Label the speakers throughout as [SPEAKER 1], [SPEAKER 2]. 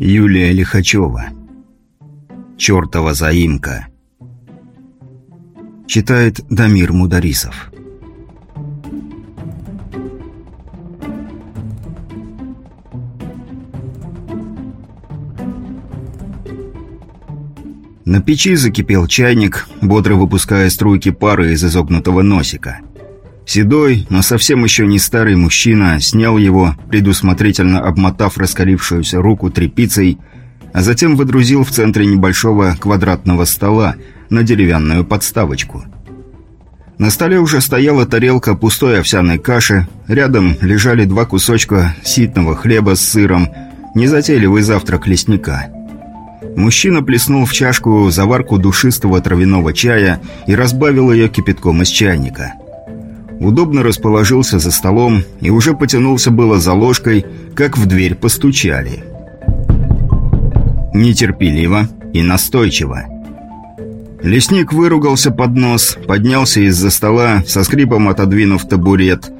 [SPEAKER 1] Юлия Лихачева. Чертова заимка. Читает Дамир Мударисов. На печи закипел чайник, бодро выпуская струйки пары из изогнутого носика. Седой, но совсем еще не старый мужчина снял его, предусмотрительно обмотав раскалившуюся руку тряпицей, а затем выдрузил в центре небольшого квадратного стола на деревянную подставочку. На столе уже стояла тарелка пустой овсяной каши, рядом лежали два кусочка ситного хлеба с сыром, незатейливый завтрак лесника – Мужчина плеснул в чашку заварку душистого травяного чая и разбавил ее кипятком из чайника. Удобно расположился за столом и уже потянулся было за ложкой, как в дверь постучали. Нетерпеливо и настойчиво. Лесник выругался под нос, поднялся из-за стола, со скрипом отодвинув табурет,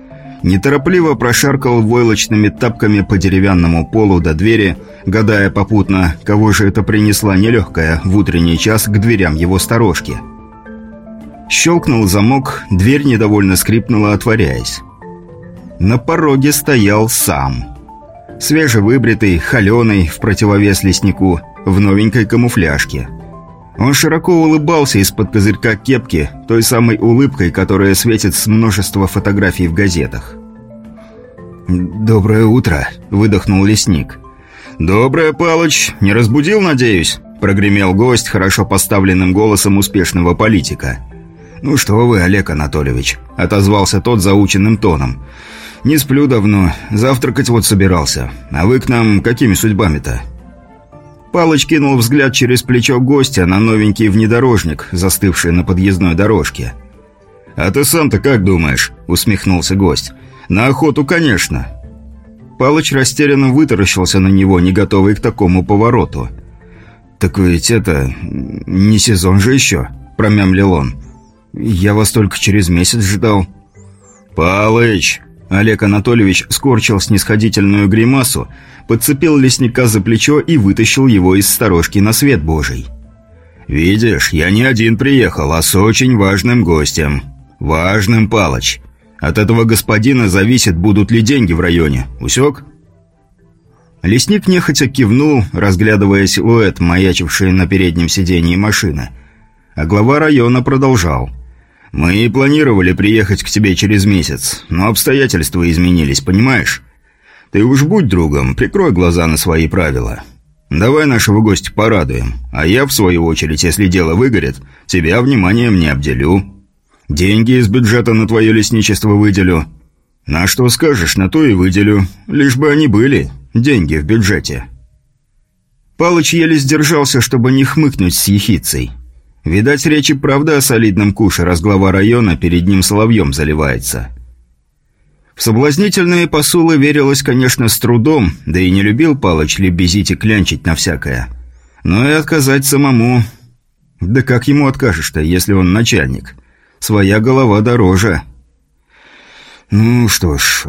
[SPEAKER 1] неторопливо прошаркал войлочными тапками по деревянному полу до двери, гадая попутно, кого же это принесла нелегкая в утренний час к дверям его сторожки. Щелкнул замок, дверь недовольно скрипнула, отворяясь. На пороге стоял сам. Свежевыбритый, холеный, в противовес леснику, в новенькой камуфляжке. Он широко улыбался из-под козырька кепки, той самой улыбкой, которая светит с множества фотографий в газетах. «Доброе утро», — выдохнул лесник. «Доброе, Палыч. Не разбудил, надеюсь?» — прогремел гость хорошо поставленным голосом успешного политика. «Ну что вы, Олег Анатольевич», — отозвался тот заученным тоном. «Не сплю давно. Завтракать вот собирался. А вы к нам какими судьбами-то?» Палыч кинул взгляд через плечо гостя на новенький внедорожник, застывший на подъездной дорожке. «А ты сам-то как думаешь?» – усмехнулся гость. «На охоту, конечно». Палыч растерянно вытаращился на него, не готовый к такому повороту. «Так ведь это... не сезон же еще», – промямлил он. «Я вас только через месяц ждал». «Палыч!» Олег Анатольевич скорчил снисходительную гримасу, подцепил лесника за плечо и вытащил его из сторожки на свет божий. «Видишь, я не один приехал, а с очень важным гостем. Важным, Палыч. От этого господина зависит, будут ли деньги в районе. Усек?» Лесник нехотя кивнул, разглядывая силуэт, маячивший на переднем сидении машины. А глава района продолжал. «Мы и планировали приехать к тебе через месяц, но обстоятельства изменились, понимаешь? Ты уж будь другом, прикрой глаза на свои правила. Давай нашего гостя порадуем, а я, в свою очередь, если дело выгорит, тебя вниманием не обделю. Деньги из бюджета на твое лесничество выделю. На что скажешь, на то и выделю, лишь бы они были, деньги в бюджете». Палыч еле сдержался, чтобы не хмыкнуть с ехицей. Видать, речь и правда о солидном куше, раз глава района перед ним соловьем заливается. В соблазнительные посулы верилось, конечно, с трудом, да и не любил Палыч лебезить и клянчить на всякое. Но и отказать самому... Да как ему откажешь-то, если он начальник? Своя голова дороже. «Ну что ж,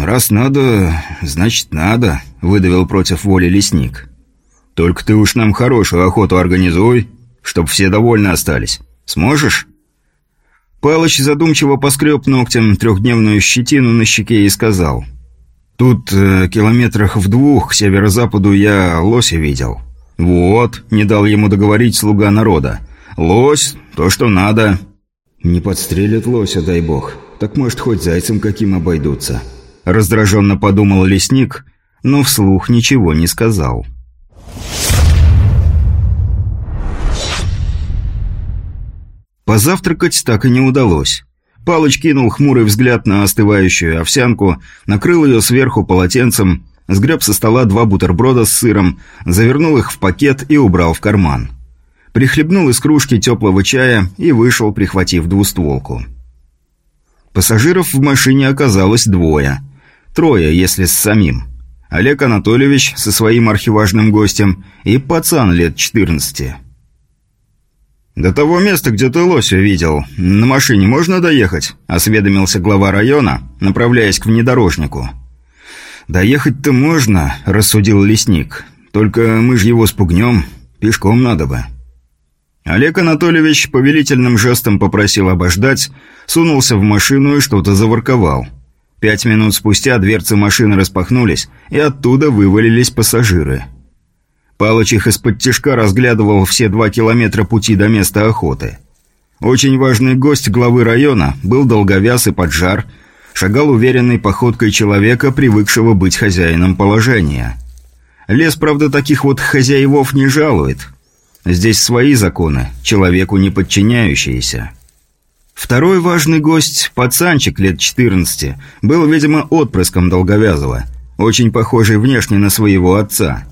[SPEAKER 1] раз надо, значит надо», — выдавил против воли лесник. «Только ты уж нам хорошую охоту организуй, чтоб все довольны остались. Сможешь?» Палыч задумчиво поскреб ногтем трехдневную щетину на щеке и сказал. «Тут э, километрах в двух к северо-западу я лося видел». «Вот», — не дал ему договорить слуга народа. «Лось, то, что надо». «Не подстрелят лося, дай бог. Так, может, хоть зайцем каким обойдутся». Раздраженно подумал лесник, но вслух ничего не сказал. Позавтракать так и не удалось. Палыч кинул хмурый взгляд на остывающую овсянку, накрыл ее сверху полотенцем, сгреб со стола два бутерброда с сыром, завернул их в пакет и убрал в карман. Прихлебнул из кружки теплого чая и вышел, прихватив двустволку. Пассажиров в машине оказалось двое. Трое, если с самим. Олег Анатольевич со своим архиважным гостем и пацан лет 14. «До того места, где ты лося видел, на машине можно доехать?» – осведомился глава района, направляясь к внедорожнику. «Доехать-то можно», – рассудил лесник. Только мы же его спугнем, пешком надо бы». Олег Анатольевич повелительным жестом попросил обождать, сунулся в машину и что-то заворковал. Пять минут спустя дверцы машины распахнулись, и оттуда вывалились пассажиры. Палыч их из-под тяжка разглядывал все два километра пути до места охоты. Очень важный гость главы района был долговяз и поджар, шагал уверенной походкой человека, привыкшего быть хозяином положения. Лес, правда, таких вот хозяевов не жалует – Здесь свои законы, человеку не подчиняющиеся. Второй важный гость, пацанчик лет 14, был, видимо, отпрыском Долговязова, очень похожий внешне на своего отца.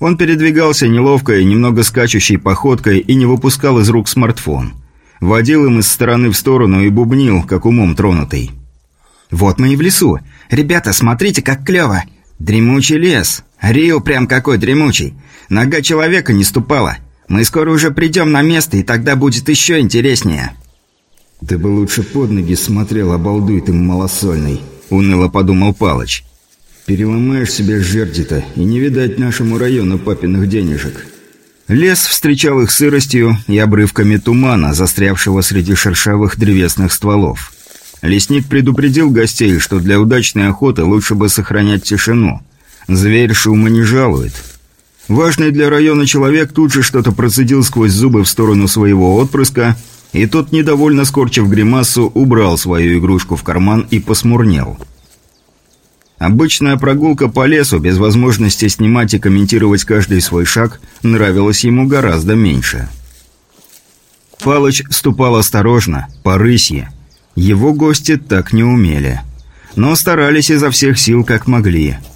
[SPEAKER 1] Он передвигался неловкой, немного скачущей походкой и не выпускал из рук смартфон. Водил им из стороны в сторону и бубнил, как умом тронутый. «Вот мы и в лесу. Ребята, смотрите, как клево. Дремучий лес. Рио прям какой дремучий. Нога человека не ступала. Мы скоро уже придем на место, и тогда будет еще интереснее».
[SPEAKER 2] «Ты бы лучше под ноги смотрел, обалдуй ты малосольный», — уныло подумал Палыч. «Переломаешь себе жерди-то, и не видать нашему району папиных денежек».
[SPEAKER 1] Лес встречал их сыростью и обрывками тумана, застрявшего среди шершавых древесных стволов. Лесник предупредил гостей, что для удачной охоты лучше бы сохранять тишину. Зверь шума не жалует. Важный для района человек тут же что-то процедил сквозь зубы в сторону своего отпрыска, и тот, недовольно скорчив гримасу, убрал свою игрушку в карман и посмурнел. Обычная прогулка по лесу, без возможности снимать и комментировать каждый свой шаг, нравилась ему гораздо меньше. Палыч ступал осторожно, по рысье. Его гости так не умели. Но старались изо всех сил, как могли –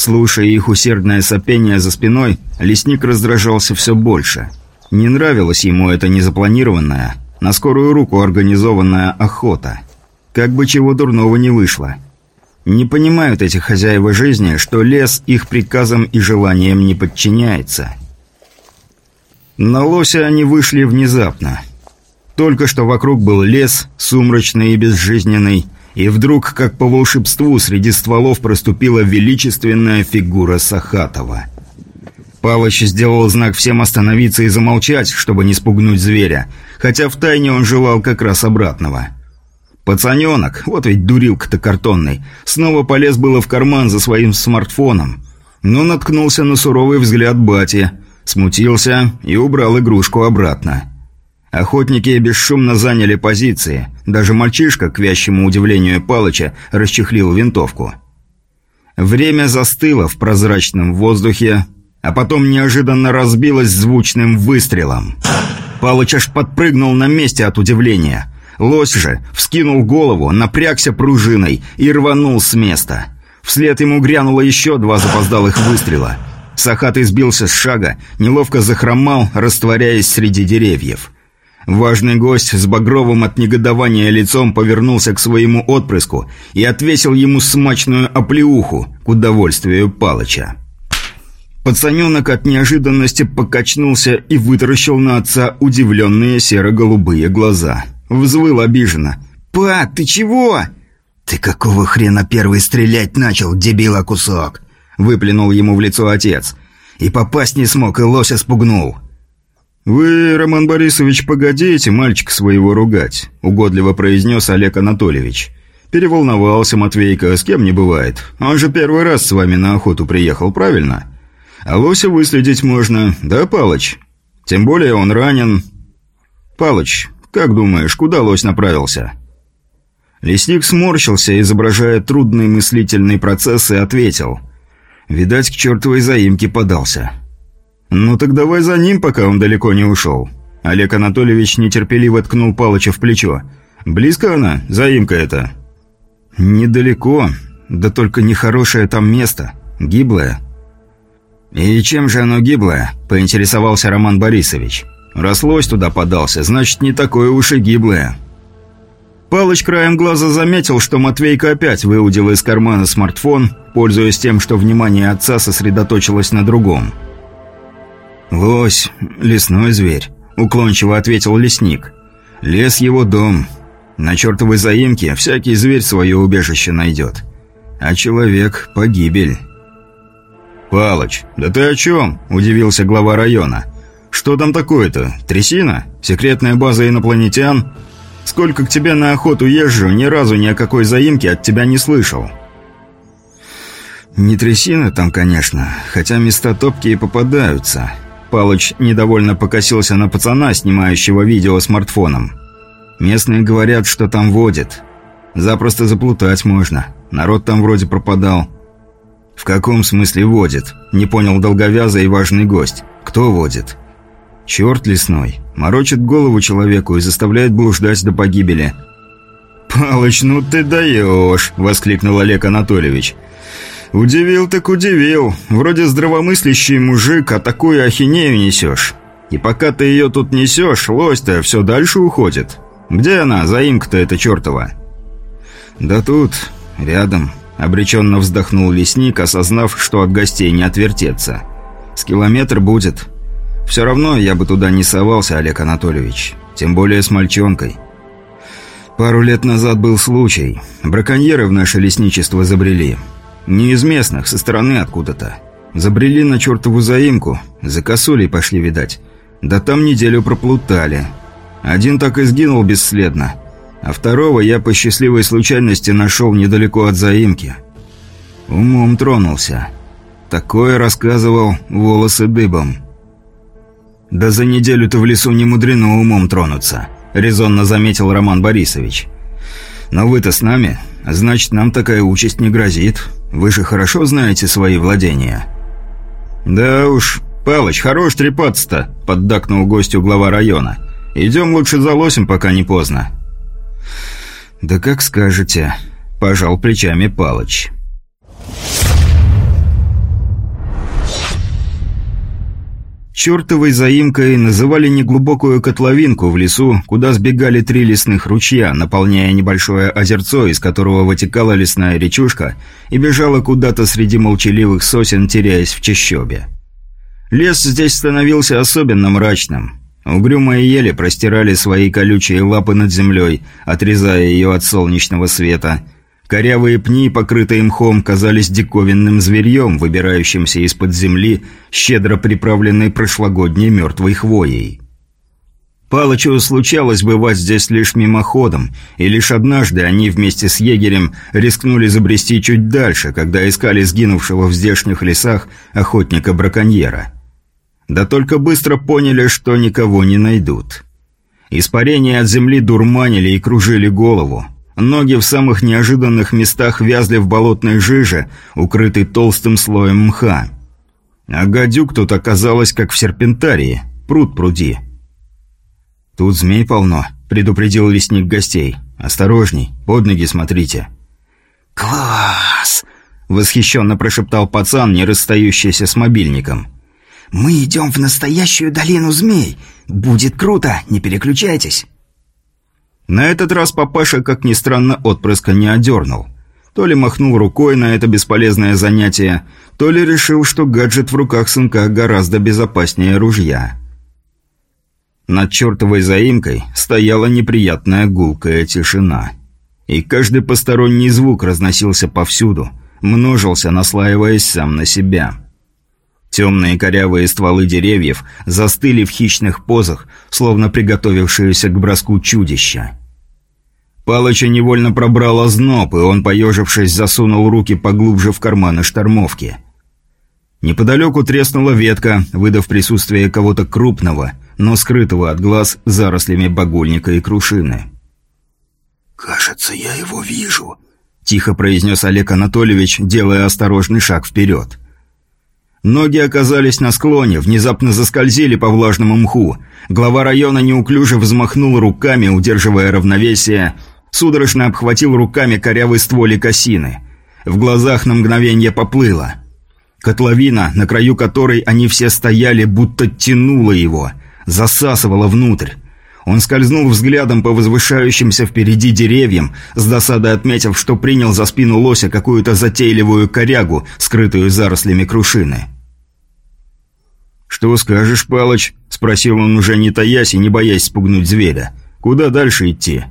[SPEAKER 1] Слушая их усердное сопение за спиной, лесник раздражался все больше. Не нравилась ему эта незапланированная, на скорую руку организованная охота. Как бы чего дурного не вышло. Не понимают эти хозяева жизни, что лес их приказам и желаниям не подчиняется. На лося они вышли внезапно. Только что вокруг был лес, сумрачный и безжизненный, и вдруг, как по волшебству, среди стволов проступила величественная фигура Сахатова. Палыч сделал знак всем остановиться и замолчать, чтобы не спугнуть зверя, хотя втайне он желал как раз обратного. Пацаненок, вот ведь дурилка-то картонный, снова полез было в карман за своим смартфоном, но наткнулся на суровый взгляд бати, смутился и убрал игрушку обратно. Охотники бесшумно заняли позиции. Даже мальчишка, к вящему удивлению Палыча, расчехлил винтовку. Время застыло в прозрачном воздухе, а потом неожиданно разбилось звучным выстрелом. Палыч аж подпрыгнул на месте от удивления. Лось же вскинул голову, напрягся пружиной и рванул с места. Вслед ему грянуло еще два запоздалых выстрела. Сахатый сбился с шага, неловко захромал, растворяясь среди деревьев. Важный гость с багровым от негодования лицом повернулся к своему отпрыску и отвесил ему смачную оплеуху к удовольствию Палыча. Пацаненок от неожиданности покачнулся и вытаращил на отца удивленные серо-голубые глаза. Взвыл обиженно. «Па, ты чего?» «Ты какого хрена первый стрелять начал, дебила кусок?» Выплюнул ему в лицо отец. «И попасть не смог, и лося спугнул». «Вы, Роман Борисович, погодите мальчика своего ругать», — угодливо произнес Олег Анатольевич. «Переволновался Матвейка, с кем не бывает. Он же первый раз с вами на охоту приехал, правильно? А лося выследить можно, да, Палыч? Тем более он ранен». «Палыч, как думаешь, куда лось направился?» Лесник сморщился, изображая трудный мыслительный процесс, и ответил. «Видать, к чертовой заимке подался». «Ну так давай за ним, пока он далеко не ушел». Олег Анатольевич нетерпеливо ткнул Палыча в плечо. «Близко она, заимка эта?» «Недалеко, да только нехорошее там место, гиблое». «И чем же оно гиблое?» – поинтересовался Роман Борисович. «Рослось туда подался, значит, не такое уж и гиблое». Палыч краем глаза заметил, что Матвейка опять выудил из кармана смартфон, пользуясь тем, что внимание отца сосредоточилось на другом – «Лось, лесной зверь», — уклончиво ответил лесник. «Лес его дом. На чертовой заимке всякий зверь свое убежище найдет. А человек — погибель».
[SPEAKER 3] «Палыч, да ты о чем?» – удивился глава района. «Что там такое-то? Трясина? Секретная база инопланетян? Сколько к тебе на охоту езжу, ни разу ни о какой заимке от тебя не слышал».
[SPEAKER 1] «Не трясина там, конечно, хотя места топкие попадаются». Палыч недовольно покосился на пацана, снимающего видео смартфоном. «Местные говорят, что там водят. Запросто заплутать можно. Народ там вроде пропадал». «В каком смысле водит?» – не понял долговязый и важный гость. «Кто водит?» «Черт лесной. Морочит голову человеку и заставляет блуждать до погибели».
[SPEAKER 3] «Палыч, ну ты даешь!» – воскликнул Олег Анатольевич. «Удивил так удивил. Вроде здравомыслящий мужик, а такую ахинею несешь. И пока ты ее тут несешь, лось-то все дальше уходит. Где она, заимка-то эта чертова?»
[SPEAKER 1] «Да тут, рядом», — обреченно вздохнул лесник, осознав, что от гостей не отвертеться. «С километр будет. Все равно я бы туда не совался, Олег Анатольевич. Тем более с мальчонкой». Пару лет назад был случай. Браконьеры в наше лесничество забрели. Не из местных, со стороны откуда-то. Забрели на чертову заимку, за косулей пошли, видать. Да там неделю проплутали. Один так и сгинул бесследно, а второго я по счастливой случайности нашел недалеко от заимки. Умом тронулся. Такое рассказывал волосы дыбом. «Да за неделю-то в лесу не мудрено умом тронуться», — резонно заметил Роман Борисович. «Но вы-то с нами, значит, нам такая участь не грозит. Вы же хорошо знаете свои владения».
[SPEAKER 3] «Да уж, Палыч, хорош трепаться-то», — поддакнул гостю глава района. «Идем лучше за лосем, пока не поздно».
[SPEAKER 1] «Да как скажете», — пожал плечами Палыч. Чертовой заимкой называли неглубокую котловинку в лесу, куда сбегали три лесных ручья, наполняя небольшое озерцо, из которого вытекала лесная речушка и бежала куда-то среди молчаливых сосен, теряясь в чащобе. Лес здесь становился особенно мрачным. Угрюмые ели простирали свои колючие лапы над землей, отрезая ее от солнечного света – Корявые пни, покрытые мхом, казались диковинным зверьем, выбирающимся из-под земли, щедро приправленной прошлогодней мертвой хвоей. Палычу случалось бывать здесь лишь мимоходом, и лишь однажды они вместе с егерем рискнули забрести чуть дальше, когда искали сгинувшего в здешних лесах охотника-браконьера. Да только быстро поняли, что никого не найдут. Испарения от земли дурманили и кружили голову. Ноги в самых неожиданных местах вязли в болотной жиже, укрытой толстым слоем мха. А гадюк тут оказалось, как в серпентарии, пруд пруди. «Тут змей полно», — предупредил лесник гостей. «Осторожней, под ноги смотрите».
[SPEAKER 4] «Класс!»
[SPEAKER 1] — восхищенно прошептал пацан, не расстающийся с мобильником.
[SPEAKER 4] «Мы идем в настоящую долину змей. Будет круто, не переключайтесь».
[SPEAKER 1] На этот раз папаша, как ни странно, отпрыска не одернул. То ли махнул рукой на это бесполезное занятие, то ли решил, что гаджет в руках сынка гораздо безопаснее ружья. Над чертовой заимкой стояла неприятная гулкая тишина. И каждый посторонний звук разносился повсюду, множился, наслаиваясь сам на себя. Темные корявые стволы деревьев застыли в хищных позах, словно приготовившиеся к броску чудища. Палыча невольно пробрал озноб, и он, поежившись, засунул руки поглубже в карманы штормовки. Неподалеку треснула ветка, выдав присутствие кого-то крупного, но скрытого от глаз зарослями багульника и крушины.
[SPEAKER 4] «Кажется, я его вижу», — тихо произнес Олег Анатольевич, делая осторожный шаг вперед.
[SPEAKER 1] Ноги оказались на склоне, внезапно заскользили по влажному мху. Глава района неуклюже взмахнул руками, удерживая равновесие, судорожно обхватил руками корявый стволик осины. В глазах на мгновение поплыло. Котловина, на краю которой они все стояли, будто тянула его, засасывала внутрь. Он скользнул взглядом по возвышающимся впереди деревьям, с досадой отметив, что принял за спину лося какую-то затейливую корягу, скрытую зарослями крушины. «Что скажешь, Палыч?» – спросил он уже не таясь и не боясь спугнуть зверя. «Куда дальше идти?»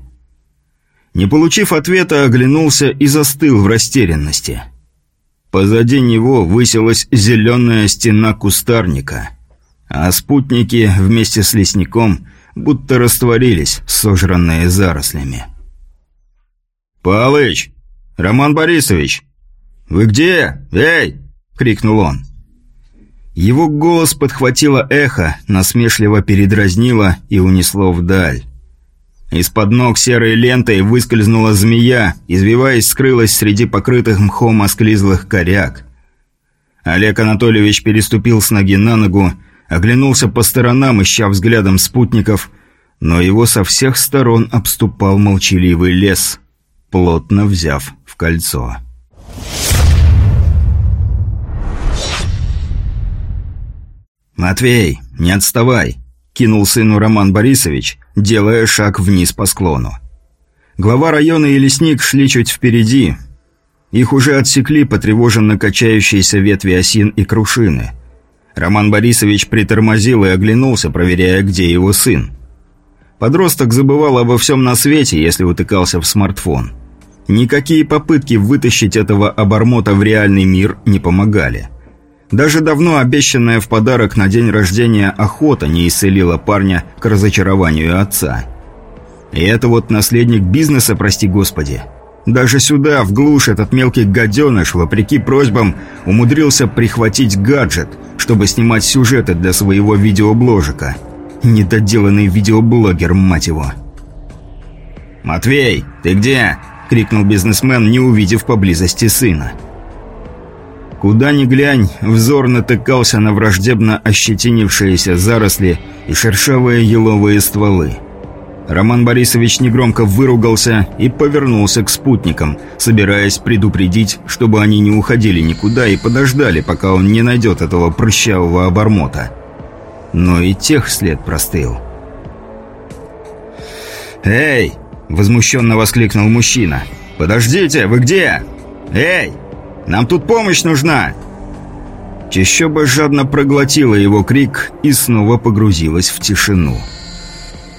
[SPEAKER 1] Не получив ответа, оглянулся и застыл в растерянности. Позади него высилась зеленая стена кустарника, а спутники вместе с лесником будто растворились, сожранные зарослями. «Палыч! Роман Борисович! Вы где? Эй!» — крикнул он. Его голос подхватило эхо, насмешливо передразнило и унесло вдаль. Из-под ног серой лентой выскользнула змея, извиваясь, скрылась среди покрытых мхом осклизлых коряк. Олег Анатольевич переступил с ноги на ногу, оглянулся по сторонам, ища взглядом спутников, но его со всех сторон обступал молчаливый лес, плотно взяв в кольцо. «Матвей, не отставай!» кинул сыну Роман Борисович, делая шаг вниз по склону. Глава района и лесник шли чуть впереди. Их уже отсекли потревоженно качающиеся ветви осин и крушины. Роман Борисович притормозил и оглянулся, проверяя, где его сын. Подросток забывал обо всем на свете, если утыкался в смартфон. Никакие попытки вытащить этого обормота в реальный мир не помогали. Даже давно обещанная в подарок на день рождения охота не исцелила парня к разочарованию отца. И это вот наследник бизнеса, прости господи. Даже сюда, в глушь, этот мелкий гаденыш, вопреки просьбам, умудрился прихватить гаджет, чтобы снимать сюжеты для своего видеобложика. Недоделанный видеоблогер, мать его. «Матвей, ты где?» — крикнул бизнесмен, не увидев поблизости сына. «Матвей!» Куда ни глянь, взор натыкался на враждебно ощетинившиеся заросли и шершавые еловые стволы. Роман Борисович негромко выругался и повернулся к спутникам, собираясь предупредить, чтобы они не уходили никуда и подождали, пока он не найдет этого прыщавого обормота. Но и тех след простыл. «Эй!» – возмущенно воскликнул мужчина. «Подождите, вы где? Эй!» Нам тут помощь нужна!» Чищоба жадно проглотила его крик и снова погрузилась в тишину.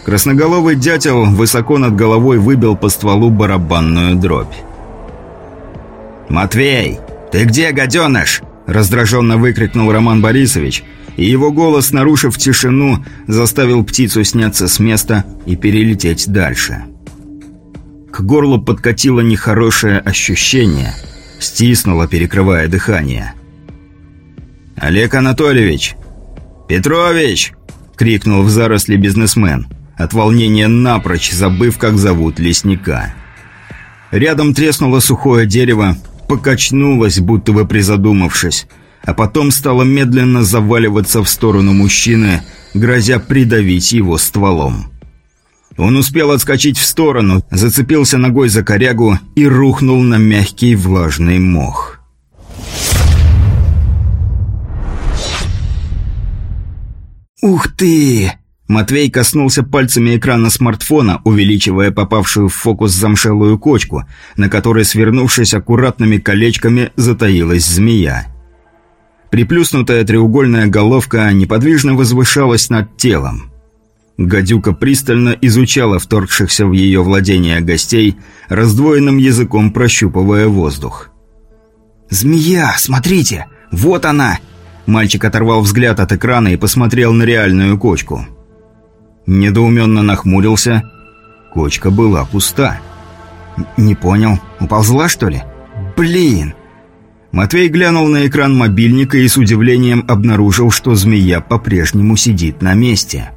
[SPEAKER 1] Красноголовый дятел высоко над головой выбил по стволу барабанную дробь. «Матвей, ты где, гаденыш?» – раздраженно выкрикнул Роман Борисович, и его голос, нарушив тишину, заставил птицу сняться с места и перелететь дальше. К горлу подкатило нехорошее ощущение – стиснула, перекрывая дыхание. «Олег Анатольевич!» «Петрович!» — крикнул в заросли бизнесмен, от волнения напрочь забыв, как зовут лесника. Рядом треснуло сухое дерево, покачнулось, будто бы призадумавшись, а потом стало медленно заваливаться в сторону мужчины, грозя придавить его стволом. Он успел отскочить в сторону, зацепился ногой за корягу и рухнул на мягкий влажный мох. «Ух ты!» Матвей коснулся пальцами экрана смартфона, увеличивая попавшую в фокус замшелую кочку, на которой, свернувшись аккуратными колечками, затаилась змея. Приплюснутая треугольная головка неподвижно возвышалась над телом. Гадюка пристально изучала вторгшихся в ее владение гостей, раздвоенным языком прощупывая воздух. «Змея, смотрите! Вот она!» Мальчик оторвал взгляд от экрана и посмотрел на реальную кочку. Недоуменно нахмурился. Кочка была пуста. «Не понял. Уползла, что ли? Блин!» Матвей глянул на экран мобильника и с удивлением обнаружил, что змея по-прежнему сидит на месте.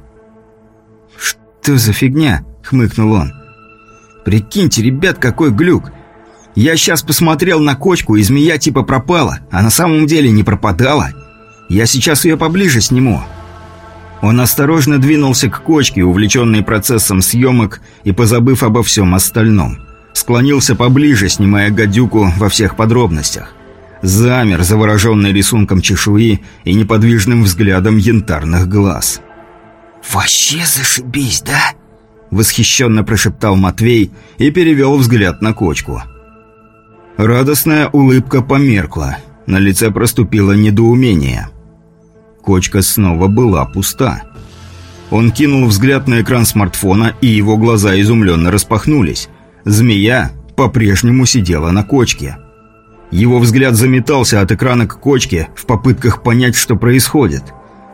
[SPEAKER 1] «Что за фигня?» — хмыкнул он. «Прикиньте, ребят, какой глюк! Я сейчас посмотрел на кочку, и змея типа пропала, а на самом деле не пропадала. Я сейчас ее поближе сниму». Он осторожно двинулся к кочке, увлеченный процессом съемок и позабыв обо всем остальном. Склонился поближе, снимая гадюку во всех подробностях. Замер, завороженный рисунком чешуи и неподвижным взглядом янтарных глаз.
[SPEAKER 4] «Вообще зашибись, да?»
[SPEAKER 1] Восхищенно прошептал Матвей и перевел взгляд на кочку. Радостная улыбка померкла. На лице проступило недоумение. Кочка снова была пуста. Он кинул взгляд на экран смартфона, и его глаза изумленно распахнулись. Змея по-прежнему сидела на кочке. Его взгляд заметался от экрана к кочке в попытках понять, что происходит.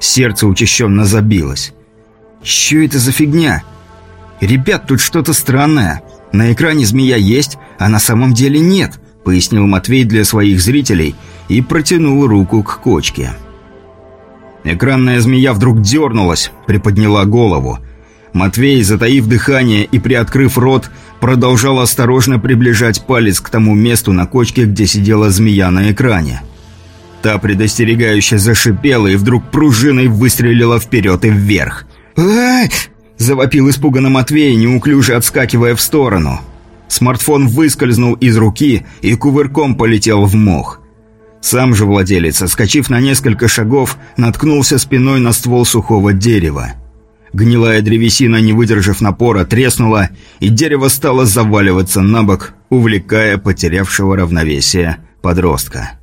[SPEAKER 1] Сердце учащенно забилось. «Чё это за фигня?» «Ребят, тут что-то странное. На экране змея есть, а на самом деле нет», — пояснил Матвей для своих зрителей и протянул руку к кочке. Экранная змея вдруг дернулась, приподняла голову. Матвей, затаив дыхание и приоткрыв рот, продолжал осторожно приближать палец к тому месту на кочке, где сидела змея на экране. Та предостерегающе зашипела и вдруг пружиной выстрелила вперед и вверх. Завопил испуганно Матвей, неуклюже отскакивая в сторону. Смартфон выскользнул из руки и кувырком полетел в мох. Сам же владелец, скачив на несколько шагов, наткнулся спиной на ствол сухого дерева. Гнилая древесина, не выдержав напора, треснула, и дерево стало заваливаться на бок, увлекая потерявшего равновесие подростка.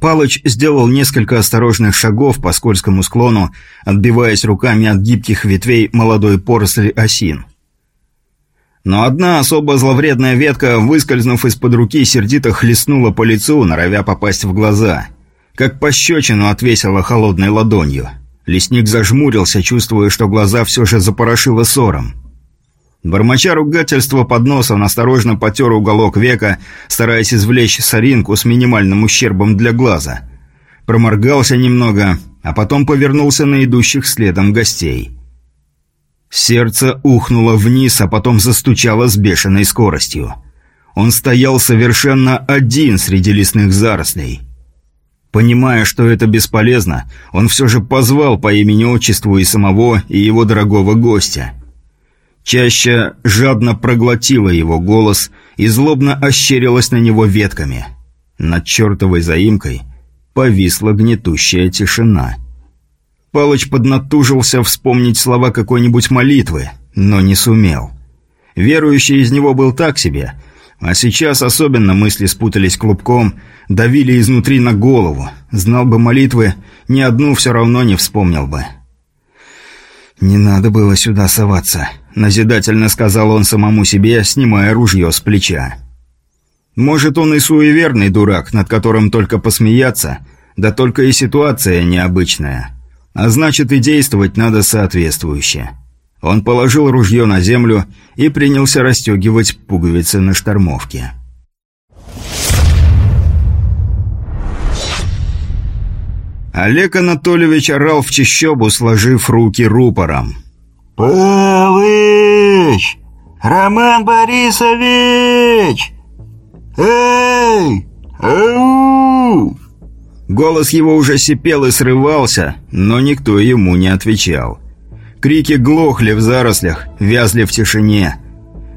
[SPEAKER 1] Палыч сделал несколько осторожных шагов по скользкому склону, отбиваясь руками от гибких ветвей молодой поросли осин. Но одна особо зловредная ветка, выскользнув из-под руки, сердито хлестнула по лицу, норовя попасть в глаза. Как пощечину отвесила холодной ладонью. Лесник зажмурился, чувствуя, что глаза все же запорошило ссором. Бормоча ругательства под носом осторожно потер уголок века, стараясь извлечь соринку с минимальным ущербом для глаза. Проморгался немного, а потом повернулся на идущих следом гостей. Сердце ухнуло вниз, а потом застучало с бешеной скоростью. Он стоял совершенно один среди лесных зарослей. Понимая, что это бесполезно, он все же позвал по имени-отчеству и самого, и его дорогого гостя – Чаще жадно проглотила его голос и злобно ощерилась на него ветками. Над чертовой заимкой повисла гнетущая тишина. Палыч поднатужился вспомнить слова какой-нибудь молитвы, но не сумел. Верующий из него был так себе, а сейчас особенно мысли спутались клубком, давили изнутри на голову. Знал бы молитвы, ни одну все равно не вспомнил бы. «Не надо было сюда соваться», — назидательно сказал он самому себе, снимая ружье с плеча. «Может, он и суеверный дурак, над которым только посмеяться, да только и ситуация необычная. А значит, и действовать надо соответствующе». Он положил ружье на землю и принялся расстегивать пуговицы на штормовке. Олег Анатольевич орал в чащобу, сложив руки рупором.
[SPEAKER 4] «Павыч! Роман Борисович! Эй! Ау!»
[SPEAKER 1] Голос его уже сипел и срывался, но никто ему не отвечал. Крики глохли в зарослях, вязли в тишине.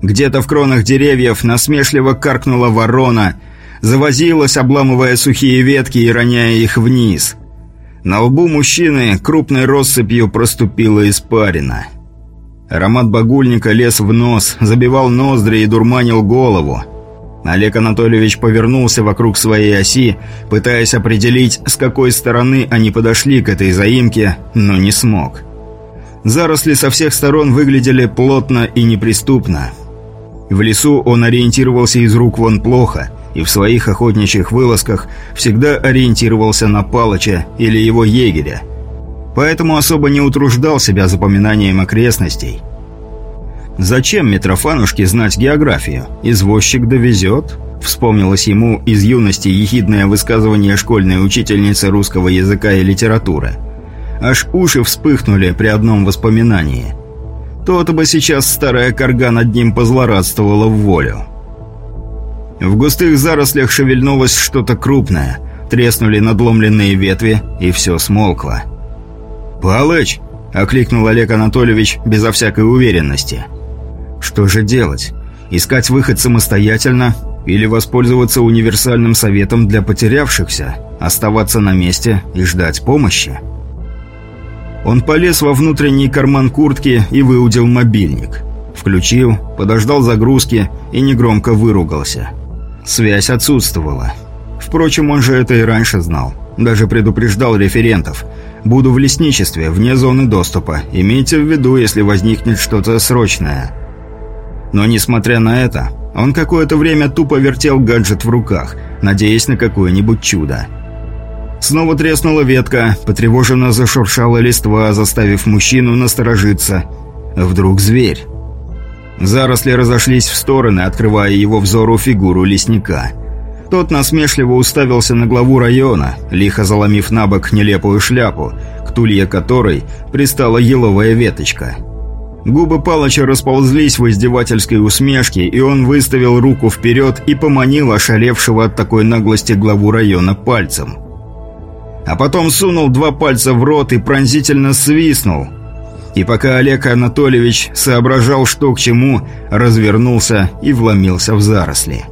[SPEAKER 1] Где-то в кронах деревьев насмешливо каркнула ворона, завозилась, обламывая сухие ветки и роняя их вниз – на лбу мужчины крупной россыпью проступила испарина. Аромат багульника лез в нос, забивал ноздри и дурманил голову. Олег Анатольевич повернулся вокруг своей оси, пытаясь определить, с какой стороны они подошли к этой заимке, но не смог. Заросли со всех сторон выглядели плотно и неприступно. В лесу он ориентировался из рук вон плохо – и в своих охотничьих вылазках всегда ориентировался на Палыча или его егеря. Поэтому особо не утруждал себя запоминанием окрестностей. «Зачем Митрофанушке знать географию? Извозчик довезет?» Вспомнилось ему из юности ехидное высказывание школьной учительницы русского языка и литературы. Аж уши вспыхнули при одном воспоминании. То-то бы сейчас старая корга над ним позлорадствовала в волю. В густых зарослях шевельнулось что-то крупное. Треснули надломленные ветви, и все смолкло. «Палыч!» – окликнул Олег Анатольевич безо всякой уверенности. «Что же делать? Искать выход самостоятельно или воспользоваться универсальным советом для потерявшихся, оставаться на месте и ждать помощи?» Он полез во внутренний карман куртки и выудил мобильник. Включил, подождал загрузки и негромко выругался – Связь отсутствовала. Впрочем, он же это и раньше знал. Даже предупреждал референтов. «Буду в лесничестве, вне зоны доступа. Имейте в виду, если возникнет что-то срочное». Но несмотря на это, он какое-то время тупо вертел гаджет в руках, надеясь на какое-нибудь чудо. Снова треснула ветка, потревоженно зашуршала листва, заставив мужчину насторожиться. Вдруг зверь. Заросли разошлись в стороны, открывая его взору фигуру лесника. Тот насмешливо уставился на главу района, лихо заломив на бок нелепую шляпу, к тулье которой пристала еловая веточка. Губы Палыча расползлись в издевательской усмешке, и он выставил руку вперед и поманил ошалевшего от такой наглости главу района пальцем. А потом сунул два пальца в рот и пронзительно свистнул – и пока Олег Анатольевич соображал, что к чему, развернулся и вломился в заросли.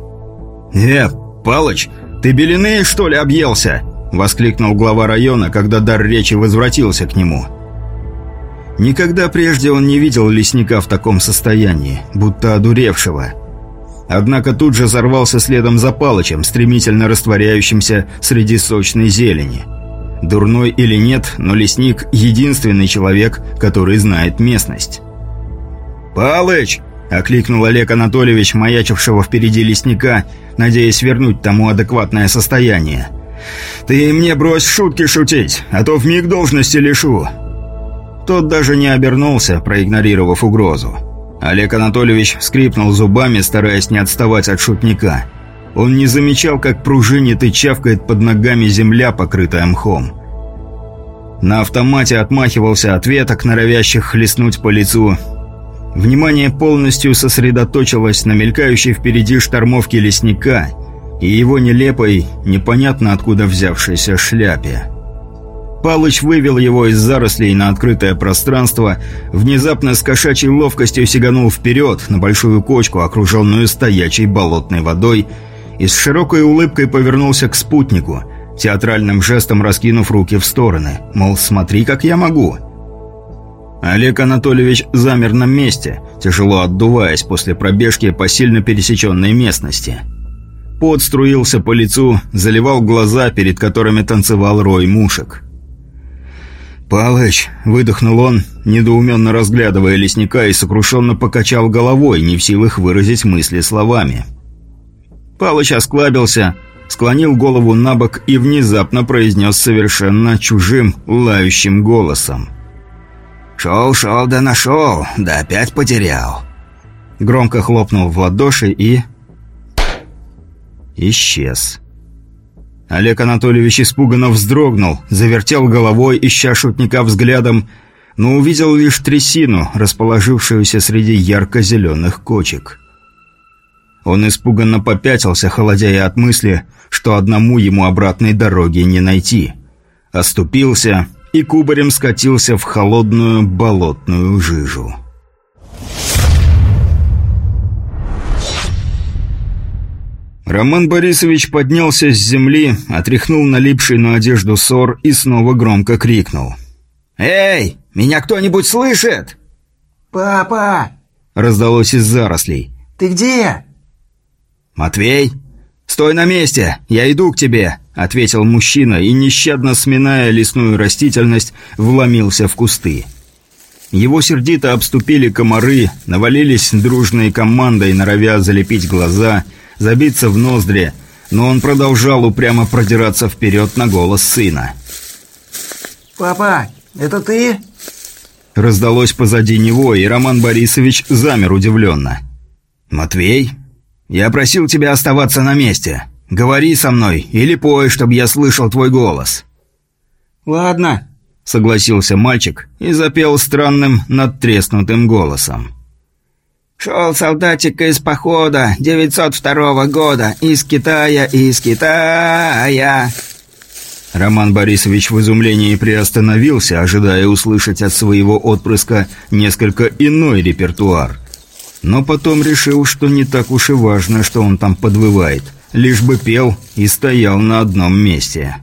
[SPEAKER 1] «Э, Палыч, ты белины, что ли, объелся?» — воскликнул глава района, когда дар речи возвратился к нему. Никогда прежде он не видел лесника в таком состоянии, будто одуревшего. Однако тут же взорвался следом за Палычем, стремительно растворяющимся среди сочной зелени — Дурной или нет, но лесник – единственный человек, который знает местность. «Палыч!» – окликнул Олег Анатольевич, маячившего впереди лесника, надеясь вернуть тому адекватное состояние. «Ты мне брось шутки шутить, а то вмиг должности лишу!» Тот даже не обернулся, проигнорировав угрозу. Олег Анатольевич скрипнул зубами, стараясь не отставать от шутника – он не замечал, как пружинит и чавкает под ногами земля, покрытая мхом. На автомате отмахивался от веток, норовящих хлестнуть по лицу. Внимание полностью сосредоточилось на мелькающей впереди штормовке лесника и его нелепой, непонятно откуда взявшейся шляпе. Палыч вывел его из зарослей на открытое пространство, внезапно с кошачьей ловкостью сиганул вперед на большую кочку, окруженную стоячей болотной водой, и с широкой улыбкой повернулся к спутнику, театральным жестом раскинув руки в стороны, мол, смотри, как я могу. Олег Анатольевич замер на месте, тяжело отдуваясь после пробежки по сильно пересеченной местности. Пот струился по лицу, заливал глаза, перед которыми танцевал рой мушек. «Палыч!» – выдохнул он, недоуменно разглядывая лесника и сокрушенно покачал головой, не в силах выразить мысли словами – Палыч осклабился, склонил голову на бок и внезапно произнес совершенно чужим, лающим голосом. «Шел-шел, да нашел, да опять потерял». Громко хлопнул в ладоши и... Исчез. Олег Анатольевич испуганно вздрогнул, завертел головой, ища шутника взглядом, но увидел лишь трясину, расположившуюся среди ярко-зеленых кочек. Он испуганно попятился, холодея от мысли, что одному ему обратной дороги не найти. Оступился и кубарем скатился в холодную болотную жижу. Роман Борисович поднялся с земли, отряхнул налипший на одежду ссор и снова громко крикнул. «Эй, меня кто-нибудь слышит?»
[SPEAKER 5] «Папа!»
[SPEAKER 1] — раздалось из зарослей.
[SPEAKER 5] «Ты где?»
[SPEAKER 1] «Матвей? Стой на месте! Я иду к тебе!» — ответил мужчина и, нещадно сминая лесную растительность, вломился в кусты. Его сердито обступили комары, навалились дружной командой, норовя залепить глаза, забиться в ноздри, но он продолжал упрямо продираться вперед на голос сына.
[SPEAKER 5] «Папа, это ты?»
[SPEAKER 1] Раздалось позади него, и Роман Борисович замер удивленно. «Матвей? «Я просил тебя оставаться на месте. Говори со мной или пой, чтобы я слышал твой голос».
[SPEAKER 5] «Ладно», —
[SPEAKER 1] согласился мальчик и запел странным, надтреснутым голосом.
[SPEAKER 5] «Шел солдатик из похода 902 года, из Китая, из Китая».
[SPEAKER 1] Роман Борисович в изумлении приостановился, ожидая услышать от своего отпрыска несколько иной репертуар — но потом решил, что не так уж и важно, что он там подвывает, лишь бы пел и стоял на одном месте.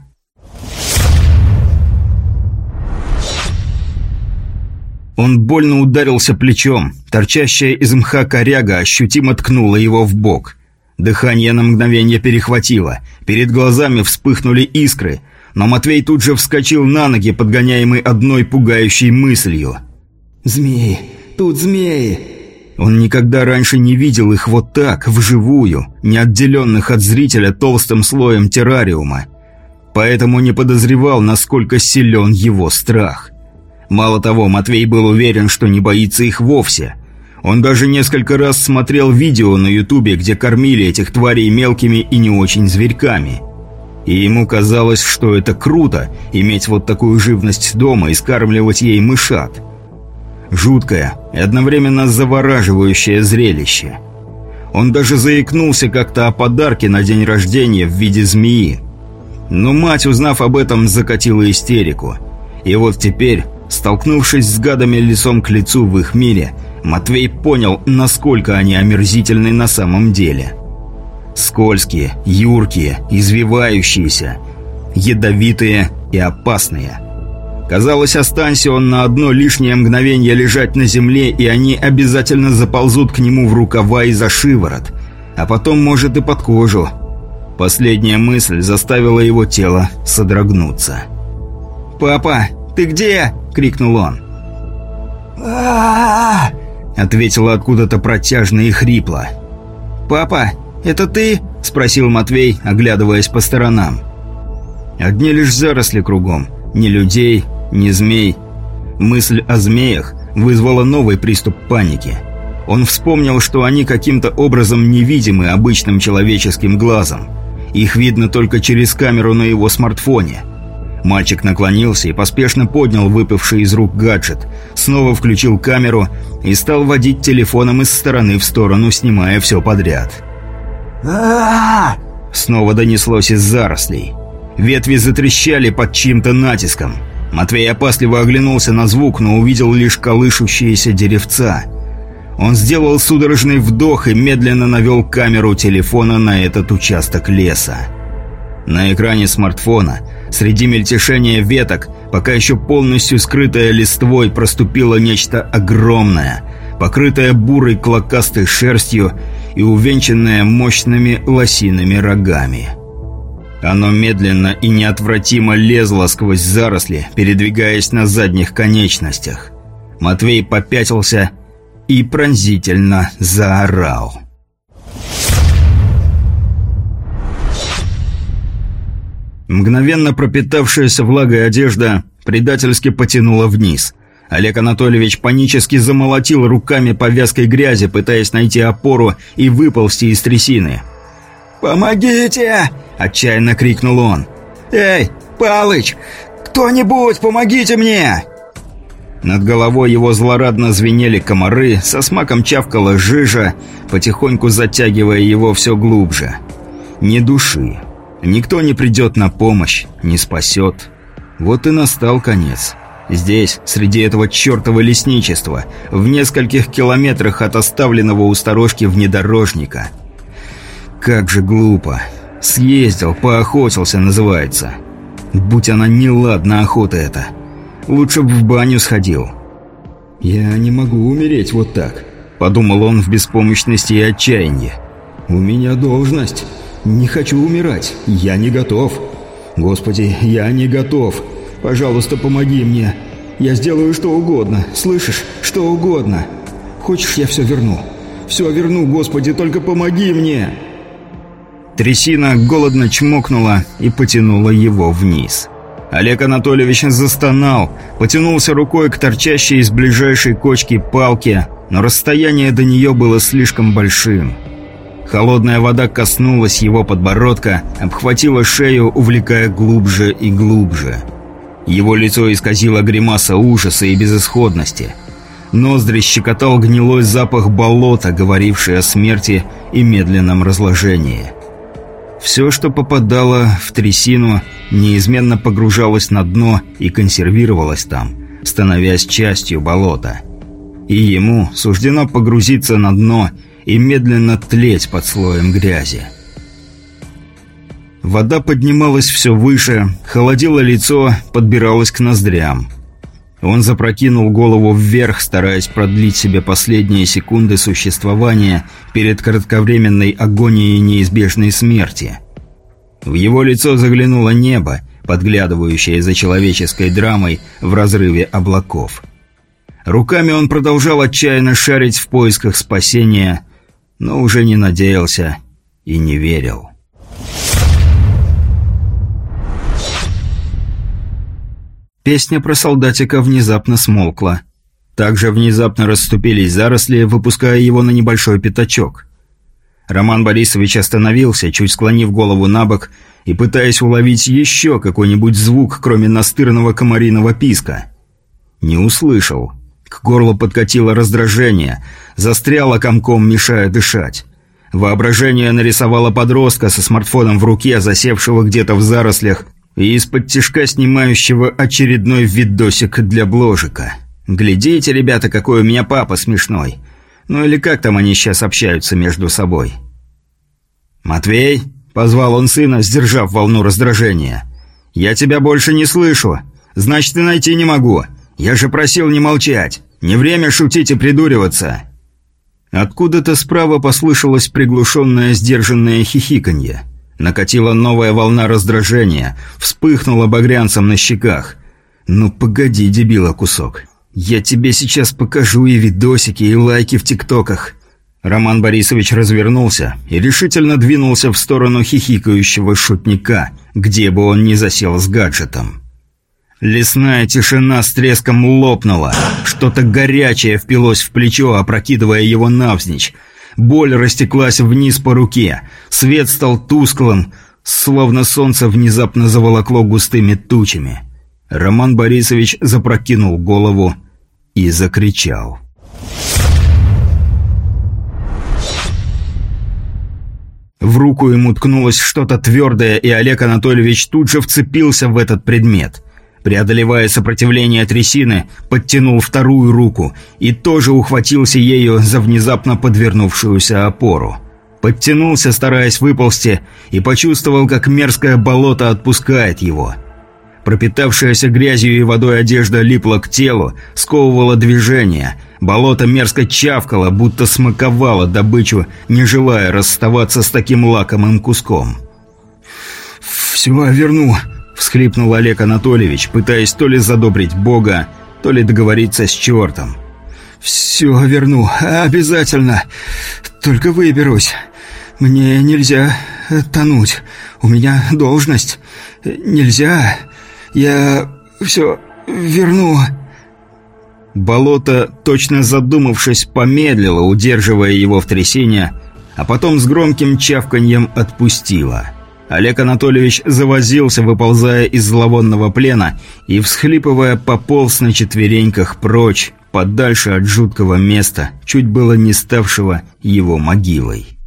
[SPEAKER 1] Он больно ударился плечом, торчащая из мха коряга ощутимо ткнула его в бок. Дыхание на мгновение перехватило, перед глазами вспыхнули искры, но Матвей тут же вскочил на ноги, подгоняемый одной пугающей мыслью.
[SPEAKER 5] «Змеи! Тут змеи!»
[SPEAKER 1] Он никогда раньше не видел их вот так, вживую, не отделенных от зрителя толстым слоем террариума. Поэтому не подозревал, насколько силен его страх. Мало того, Матвей был уверен, что не боится их вовсе. Он даже несколько раз смотрел видео на ютубе, где кормили этих тварей мелкими и не очень зверьками. И ему казалось, что это круто, иметь вот такую живность дома и скармливать ей мышат. Жуткое и одновременно завораживающее зрелище. Он даже заикнулся как-то о подарке на день рождения в виде змеи. Но мать, узнав об этом, закатила истерику. И вот теперь, столкнувшись с гадами лицом к лицу в их мире, Матвей понял, насколько они омерзительны на самом деле. Скользкие, юркие, извивающиеся, ядовитые и опасные – Казалось, останься он на одно лишнее мгновение лежать на земле, и они обязательно заползут к нему в рукава и за шиворот, а потом, может, и под кожу. Последняя мысль заставила его тело содрогнуться.
[SPEAKER 5] «Папа, ты где?» — крикнул он.
[SPEAKER 1] а ответила откуда-то протяжно и хрипло.
[SPEAKER 5] «Папа, это ты?» — спросил Матвей, оглядываясь по сторонам.
[SPEAKER 1] Одни лишь заросли кругом. Ни людей, не змей. Мысль о змеях вызвала новый приступ паники. Он вспомнил, что они каким-то образом невидимы обычным человеческим глазом. Их видно только через камеру на его смартфоне. Мальчик наклонился и поспешно поднял выпавший из рук гаджет, снова включил камеру и стал водить телефоном из стороны в сторону, снимая все подряд.
[SPEAKER 5] а
[SPEAKER 1] Снова донеслось из зарослей. Ветви затрещали под чьим-то натиском – Матвей опасливо оглянулся на звук, но увидел лишь колышущиеся деревца. Он сделал судорожный вдох и медленно навел камеру телефона на этот участок леса. На экране смартфона, среди мельтешения веток, пока еще полностью скрытое листвой, проступило нечто огромное, покрытое бурой клокастой шерстью и увенчанное мощными лосиными рогами. Оно медленно и неотвратимо лезло сквозь заросли, передвигаясь на задних конечностях. Матвей попятился и пронзительно заорал. Мгновенно пропитавшаяся влагой одежда предательски потянула вниз. Олег Анатольевич панически замолотил руками по вязкой грязи, пытаясь найти опору и выползти из трясины.
[SPEAKER 5] «Помогите!» – отчаянно крикнул он. «Эй, Палыч! Кто-нибудь, помогите мне!»
[SPEAKER 1] Над головой его злорадно звенели комары, со смаком чавкала жижа, потихоньку затягивая его все глубже. Ни души. Никто не придет на помощь, не спасет. Вот и настал конец. Здесь, среди этого чертова лесничества, в нескольких километрах от оставленного у сторожки внедорожника – как же глупо. Съездил, поохотился, называется. Будь она неладна, охота эта. Лучше бы в баню сходил. «Я не могу умереть вот так», — подумал он в беспомощности и отчаянии. «У меня должность. Не хочу умирать. Я не готов. Господи, я не готов. Пожалуйста, помоги мне. Я сделаю что угодно. Слышишь? Что угодно. Хочешь, я все верну? Все верну, Господи, только помоги мне!» Трясина голодно чмокнула и потянула его вниз. Олег Анатольевич застонал, потянулся рукой к торчащей из ближайшей кочки палке, но расстояние до нее было слишком большим. Холодная вода коснулась его подбородка, обхватила шею, увлекая глубже и глубже. Его лицо исказило гримаса ужаса и безысходности. Ноздри щекотал гнилой запах болота, говоривший о смерти и медленном разложении. Все, что попадало в трясину, неизменно погружалось на дно и консервировалось там, становясь частью болота. И ему суждено погрузиться на дно и медленно тлеть под слоем грязи. Вода поднималась все выше, холодила лицо, подбиралась к ноздрям. Он запрокинул голову вверх, стараясь продлить себе последние секунды существования перед кратковременной агонией неизбежной смерти. В его лицо заглянуло небо, подглядывающее за человеческой драмой в разрыве облаков. Руками он продолжал отчаянно шарить в поисках спасения, но уже не надеялся и не верил. Песня про солдатика внезапно смолкла. Также внезапно расступились заросли, выпуская его на небольшой пятачок. Роман Борисович остановился, чуть склонив голову на бок и пытаясь уловить еще какой-нибудь звук, кроме настырного комариного писка. Не услышал. К горлу подкатило раздражение, застряло комком, мешая дышать. Воображение нарисовало подростка со смартфоном в руке, засевшего где-то в зарослях, и из-под тишка снимающего очередной видосик для бложика. «Глядите, ребята, какой у меня папа смешной!» Ну или как там они сейчас общаются между собой? «Матвей?» – позвал он сына, сдержав волну раздражения. «Я тебя больше не слышу. Значит, и найти не могу. Я же просил не молчать. Не время шутить и придуриваться». Откуда-то справа послышалось приглушенное сдержанное хихиканье. Накатила новая волна раздражения, вспыхнула багрянцем на щеках. «Ну погоди, дебила кусок. «Я тебе сейчас покажу и видосики, и лайки в тиктоках». Роман Борисович развернулся и решительно двинулся в сторону хихикающего шутника, где бы он ни засел с гаджетом. Лесная тишина с треском лопнула. Что-то горячее впилось в плечо, опрокидывая его навзничь. Боль растеклась вниз по руке. Свет стал тусклым, словно солнце внезапно заволокло густыми тучами. Роман Борисович запрокинул голову и закричал. В руку ему ткнулось что-то твердое, и Олег Анатольевич тут же вцепился в этот предмет. Преодолевая сопротивление трясины, подтянул вторую руку и тоже ухватился ею за внезапно подвернувшуюся опору. Подтянулся, стараясь выползти, и почувствовал, как мерзкое болото отпускает его – Пропитавшаяся грязью и водой одежда липла к телу, сковывала движение. Болото мерзко чавкало, будто смаковало добычу, не желая расставаться с таким лакомым куском. «Все верну», — всхлипнул Олег Анатольевич, пытаясь то ли задобрить Бога, то ли договориться с чертом. «Все верну, обязательно. Только выберусь. Мне нельзя тонуть. У меня должность. Нельзя...» Я все верну». Болото, точно задумавшись, помедлило, удерживая его в трясине, а потом с громким чавканьем отпустило. Олег Анатольевич завозился, выползая из зловонного плена, и, всхлипывая, пополз на четвереньках прочь, подальше от жуткого места, чуть было не ставшего его могилой.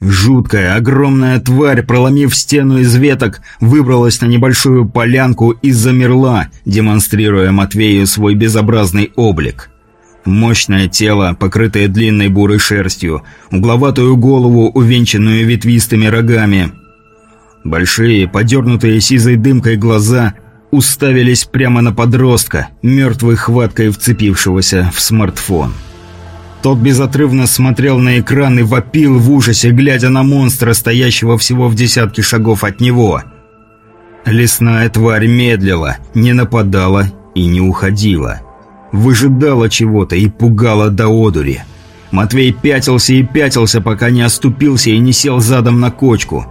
[SPEAKER 1] Жуткая, огромная тварь, проломив стену из веток, выбралась на небольшую полянку и замерла, демонстрируя Матвею свой безобразный облик. Мощное тело, покрытое длинной бурой шерстью, угловатую голову, увенчанную ветвистыми рогами. Большие, подернутые сизой дымкой глаза уставились прямо на подростка, мертвой хваткой вцепившегося в смартфон. Тот безотрывно смотрел на экран и вопил в ужасе, глядя на монстра, стоящего всего в десятке шагов от него. Лесная тварь медлила, не нападала и не уходила. Выжидала чего-то и пугала до одури. Матвей пятился и пятился, пока не оступился и не сел задом на кочку.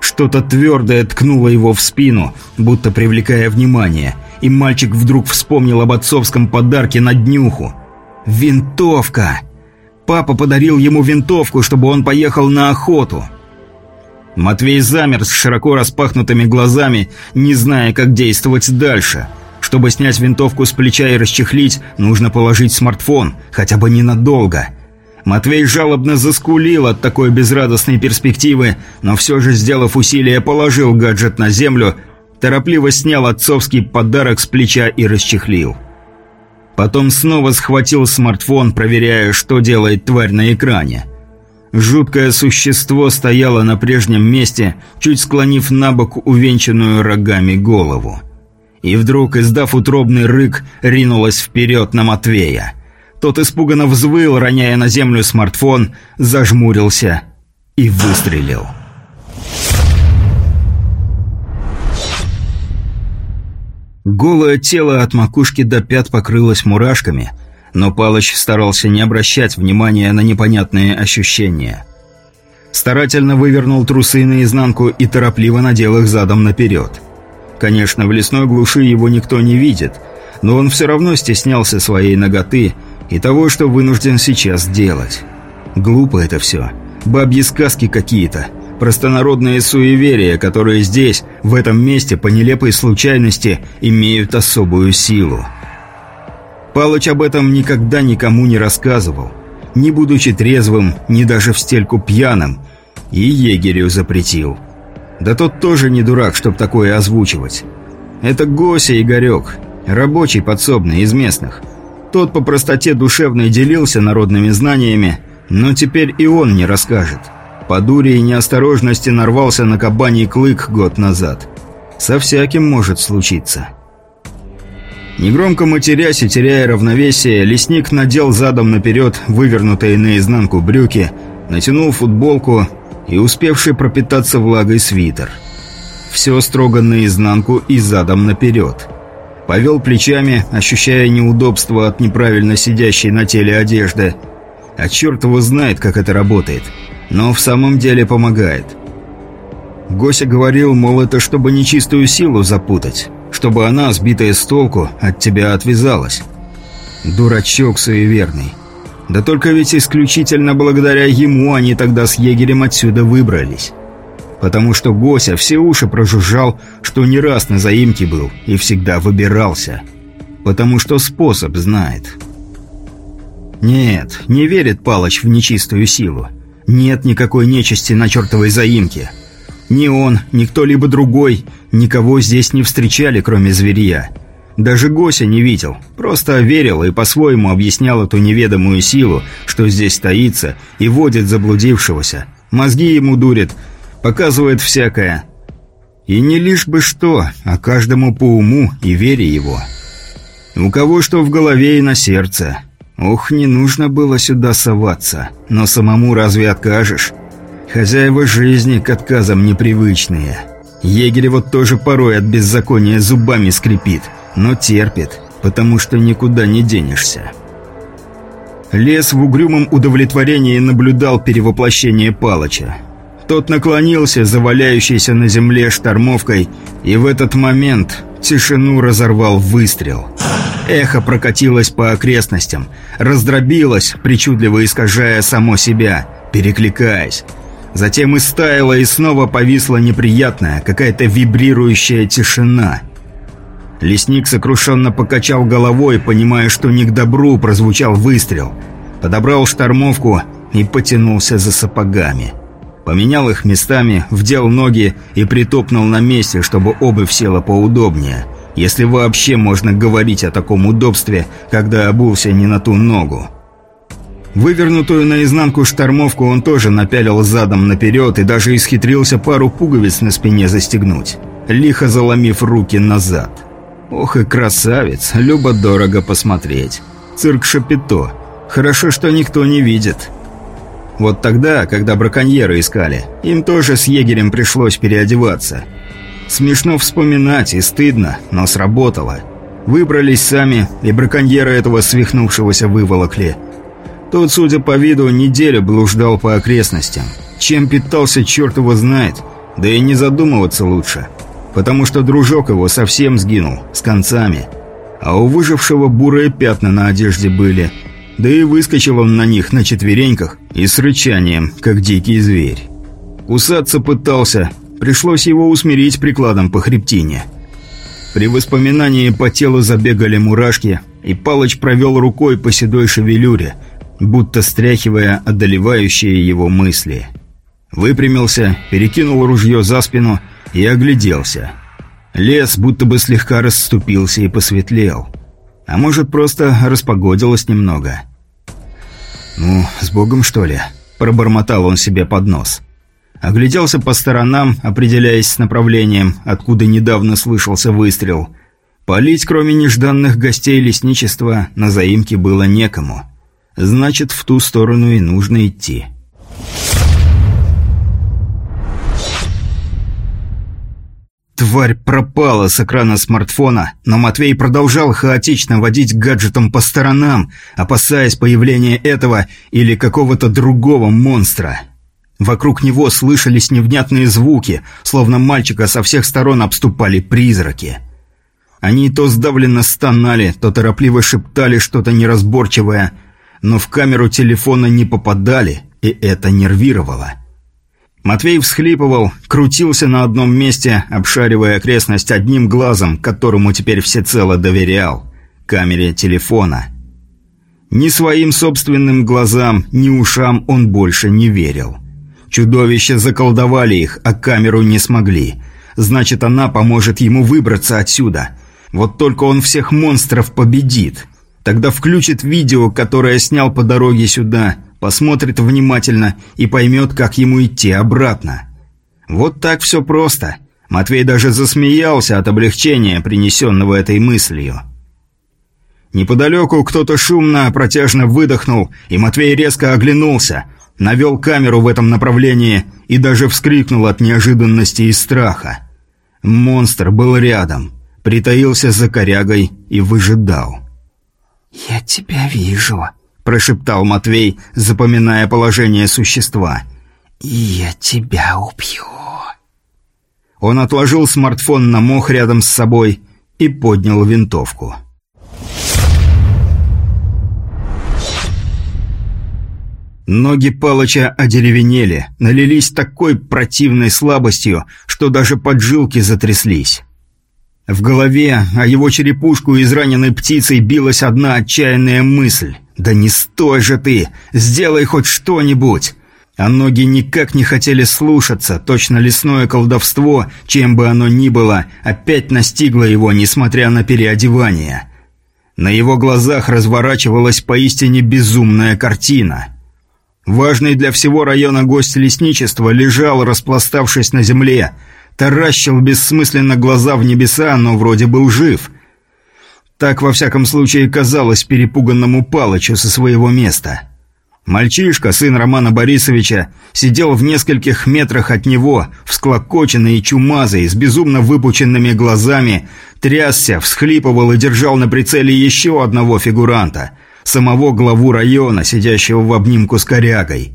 [SPEAKER 1] Что-то твердое ткнуло его в спину, будто привлекая внимание, и мальчик вдруг вспомнил об отцовском подарке на днюху. «Винтовка!» Папа подарил ему винтовку, чтобы он поехал на охоту. Матвей замер с широко распахнутыми глазами, не зная, как действовать дальше. Чтобы снять винтовку с плеча и расчехлить, нужно положить смартфон, хотя бы ненадолго. Матвей жалобно заскулил от такой безрадостной перспективы, но все же, сделав усилие, положил гаджет на землю, торопливо снял отцовский подарок с плеча и расчехлил. Потом снова схватил смартфон, проверяя, что делает тварь на экране. Жуткое существо стояло на прежнем месте, чуть склонив на бок увенчанную рогами голову. И вдруг, издав утробный рык, ринулась вперед на Матвея. Тот испуганно взвыл, роняя на землю смартфон, зажмурился и выстрелил. Голое тело от макушки до пят покрылось мурашками, но Палыч старался не обращать внимания на непонятные ощущения. Старательно вывернул трусы наизнанку и торопливо надел их задом наперед. Конечно, в лесной глуши его никто не видит, но он все равно стеснялся своей ноготы и того, что вынужден сейчас делать. Глупо это все. Бабьи сказки какие-то – простонародные суеверия, которые здесь, в этом месте, по нелепой случайности, имеют особую силу. Палыч об этом никогда никому не рассказывал, не будучи трезвым, ни даже в стельку пьяным, и егерю запретил. Да тот тоже не дурак, чтоб такое озвучивать. Это Гося Игорек, рабочий подсобный из местных. Тот по простоте душевной делился народными знаниями, но теперь и он не расскажет. По дуре и неосторожности нарвался на кабаний клык год назад. Со всяким может случиться. Негромко матерясь и теряя равновесие, лесник надел задом наперед вывернутые наизнанку брюки, натянул футболку и успевший пропитаться влагой свитер. Все строго наизнанку и задом наперед. Повел плечами, ощущая неудобство от неправильно сидящей на теле одежды. А черт его знает, как это работает – но в самом деле помогает. Гося говорил, мол, это чтобы нечистую силу запутать, чтобы она, сбитая с толку, от тебя отвязалась. Дурачок суеверный. Да только ведь исключительно благодаря ему они тогда с егерем отсюда выбрались. Потому что Гося все уши прожужжал, что не раз на заимке был и всегда выбирался. Потому что способ знает. Нет, не верит Палыч в нечистую силу. Нет никакой нечисти на чертовой заимке. Ни он, ни кто-либо другой никого здесь не встречали, кроме зверья. Даже Гося не видел, просто верил и по-своему объяснял эту неведомую силу, что здесь стоится и водит заблудившегося. Мозги ему дурит, показывает всякое. И не лишь бы что, а каждому по уму и вере его. У кого что в голове и на сердце – Ох, не нужно было сюда соваться. Но самому разве откажешь? Хозяева жизни к отказам непривычные. Егерь вот тоже порой от беззакония зубами скрипит, но терпит, потому что никуда не денешься. Лес в угрюмом удовлетворении наблюдал перевоплощение Палыча. Тот наклонился, заваляющийся на земле штормовкой, и в этот момент тишину разорвал выстрел – Эхо прокатилось по окрестностям, раздробилось, причудливо искажая само себя, перекликаясь. Затем истаяло и снова повисла неприятная, какая-то вибрирующая тишина. Лесник сокрушенно покачал головой, понимая, что не к добру прозвучал выстрел. Подобрал штормовку и потянулся за сапогами. Поменял их местами, вдел ноги и притопнул на месте, чтобы обувь села поудобнее – если вообще можно говорить о таком удобстве, когда обулся не на ту ногу. Вывернутую наизнанку штормовку он тоже напялил задом наперед и даже исхитрился пару пуговиц на спине застегнуть, лихо заломив руки назад. Ох и красавец, любо-дорого посмотреть. Цирк Шапито. Хорошо, что никто не видит. Вот тогда, когда браконьеры искали, им тоже с егерем пришлось переодеваться – Смешно вспоминать и стыдно, но сработало. Выбрались сами, и браконьеры этого свихнувшегося выволокли. Тот, судя по виду, неделю блуждал по окрестностям. Чем питался, черт его знает. Да и не задумываться лучше. Потому что дружок его совсем сгинул, с концами. А у выжившего бурые пятна на одежде были. Да и выскочил он на них на четвереньках и с рычанием, как дикий зверь. Кусаться пытался, Пришлось его усмирить прикладом по хребтине. При воспоминании по телу забегали мурашки, и Палыч провел рукой по седой шевелюре, будто стряхивая одолевающие его мысли. Выпрямился, перекинул ружье за спину и огляделся. Лес будто бы слегка расступился и посветлел. А может, просто распогодилось немного. «Ну, с Богом, что ли?» – пробормотал он себе под нос – Огляделся по сторонам, определяясь с направлением, откуда недавно слышался выстрел. Полить, кроме нежданных гостей лесничества, на заимке было некому. Значит, в ту сторону и нужно идти. Тварь пропала с экрана смартфона, но Матвей продолжал хаотично водить гаджетом по сторонам, опасаясь появления этого или какого-то другого монстра. Вокруг него слышались невнятные звуки, словно мальчика со всех сторон обступали призраки. Они то сдавленно стонали, то торопливо шептали что-то неразборчивое, но в камеру телефона не попадали, и это нервировало. Матвей всхлипывал, крутился на одном месте, обшаривая окрестность одним глазом, которому теперь всецело доверял – камере телефона. Ни своим собственным глазам, ни ушам он больше не верил. Чудовища заколдовали их, а камеру не смогли. Значит, она поможет ему выбраться отсюда. Вот только он всех монстров победит. Тогда включит видео, которое снял по дороге сюда – посмотрит внимательно и поймет, как ему идти обратно. Вот так все просто. Матвей даже засмеялся от облегчения, принесенного этой мыслью. Неподалеку кто-то шумно, протяжно выдохнул, и Матвей резко оглянулся, навел камеру в этом направлении и даже вскрикнул от неожиданности и страха. Монстр был рядом, притаился за корягой и выжидал.
[SPEAKER 5] «Я тебя вижу», –
[SPEAKER 1] прошептал Матвей, запоминая положение существа.
[SPEAKER 5] «Я тебя убью».
[SPEAKER 1] Он отложил смартфон на мох рядом с собой и поднял винтовку. Ноги Палыча одеревенели, налились такой противной слабостью, что даже поджилки затряслись. В голове, а его черепушку израненной птицей билась одна отчаянная мысль. «Да не стой же ты! Сделай хоть что-нибудь!» А ноги никак не хотели слушаться, точно лесное колдовство, чем бы оно ни было, опять настигло его, несмотря на переодевание. На его глазах разворачивалась поистине безумная картина. Важный для всего района гость лесничества лежал, распластавшись на земле, таращил бессмысленно глаза в небеса, но вроде был жив – так, во всяком случае, казалось перепуганному Палычу со своего места. Мальчишка, сын Романа Борисовича, сидел в нескольких метрах от него, всклокоченный и чумазый, с безумно выпученными глазами, трясся, всхлипывал и держал на прицеле еще одного фигуранта, самого главу района, сидящего в обнимку с корягой.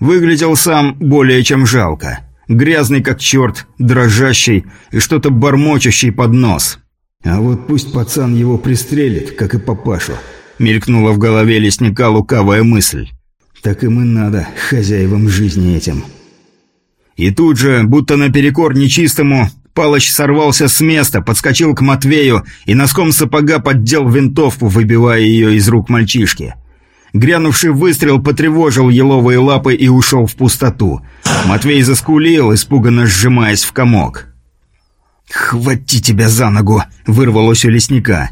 [SPEAKER 1] Выглядел сам более чем жалко. Грязный как черт, дрожащий и что-то бормочущий под нос –
[SPEAKER 4] «А вот пусть пацан его пристрелит, как и папашу», —
[SPEAKER 1] мелькнула в голове лесника лукавая мысль.
[SPEAKER 4] «Так им и надо, хозяевам жизни этим».
[SPEAKER 1] И тут же, будто наперекор нечистому, Палыч сорвался с места, подскочил к Матвею и носком сапога поддел винтовку, выбивая ее из рук мальчишки. Грянувший выстрел потревожил еловые лапы и ушел в пустоту. Матвей заскулил, испуганно сжимаясь в комок. «Хвати тебя за ногу!» – вырвалось у лесника.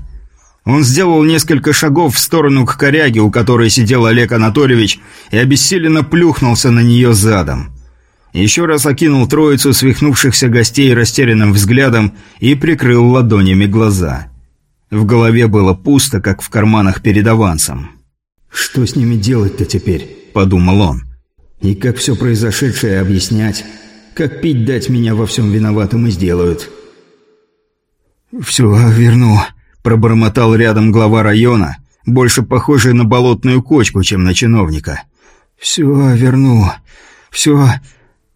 [SPEAKER 1] Он сделал несколько шагов в сторону к коряге, у которой сидел Олег Анатольевич, и обессиленно плюхнулся на нее задом. Еще раз окинул троицу свихнувшихся гостей растерянным взглядом и прикрыл ладонями глаза. В голове было пусто, как в карманах перед авансом.
[SPEAKER 4] «Что с ними делать-то теперь?»
[SPEAKER 1] – подумал он.
[SPEAKER 4] «И как все произошедшее объяснять? Как пить дать меня во всем виноватым и сделают?»
[SPEAKER 1] «Все верну», – пробормотал рядом глава района, больше похожий на болотную кочку, чем на чиновника.
[SPEAKER 4] «Все верну. Все...»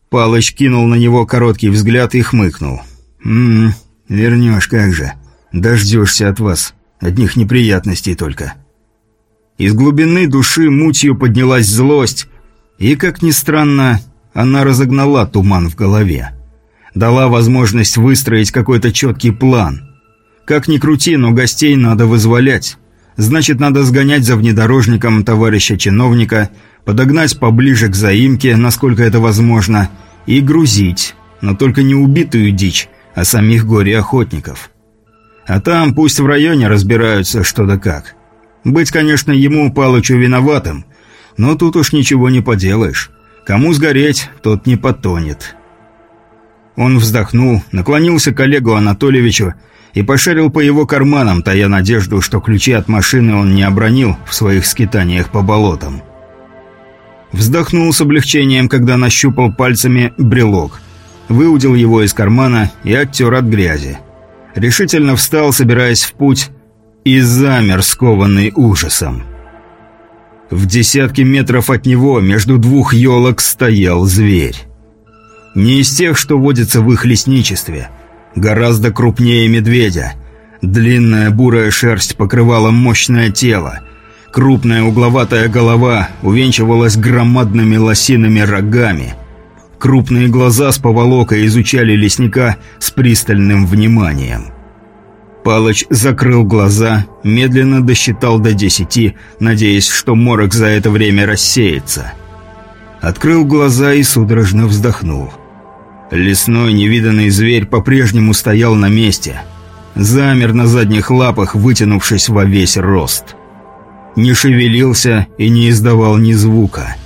[SPEAKER 1] Палыч кинул на него короткий взгляд и хмыкнул.
[SPEAKER 4] «М-м, вернешь, как же. Дождешься от вас. Одних неприятностей только».
[SPEAKER 1] Из глубины души мутью поднялась злость, и, как ни странно, она разогнала туман в голове. Дала возможность выстроить какой-то четкий план. Как ни крути, но гостей надо вызволять. Значит, надо сгонять за внедорожником товарища чиновника, подогнать поближе к заимке, насколько это возможно, и грузить. Но только не убитую дичь, а самих горе-охотников. А там пусть в районе разбираются что да как. Быть, конечно, ему, Палычу, виноватым, но тут уж ничего не поделаешь. Кому сгореть, тот не потонет. Он вздохнул, наклонился к Олегу Анатольевичу и пошарил по его карманам, тая надежду, что ключи от машины он не обронил в своих скитаниях по болотам. Вздохнул с облегчением, когда нащупал пальцами брелок. выудил его из кармана и оттер от грязи. Решительно встал, собираясь в путь, и замер, скованный ужасом. В десятке метров от него между двух елок стоял зверь. Не из тех, что водятся в их лесничестве. Гораздо крупнее медведя. Длинная бурая шерсть покрывала мощное тело. Крупная угловатая голова увенчивалась громадными лосиными рогами. Крупные глаза с поволокой изучали лесника с пристальным вниманием. Палыч закрыл глаза, медленно досчитал до десяти, надеясь, что морок за это время рассеется. Открыл глаза и судорожно вздохнул. Лесной невиданный зверь по-прежнему стоял на месте. Замер на задних лапах, вытянувшись во весь рост. Не шевелился и не издавал ни звука.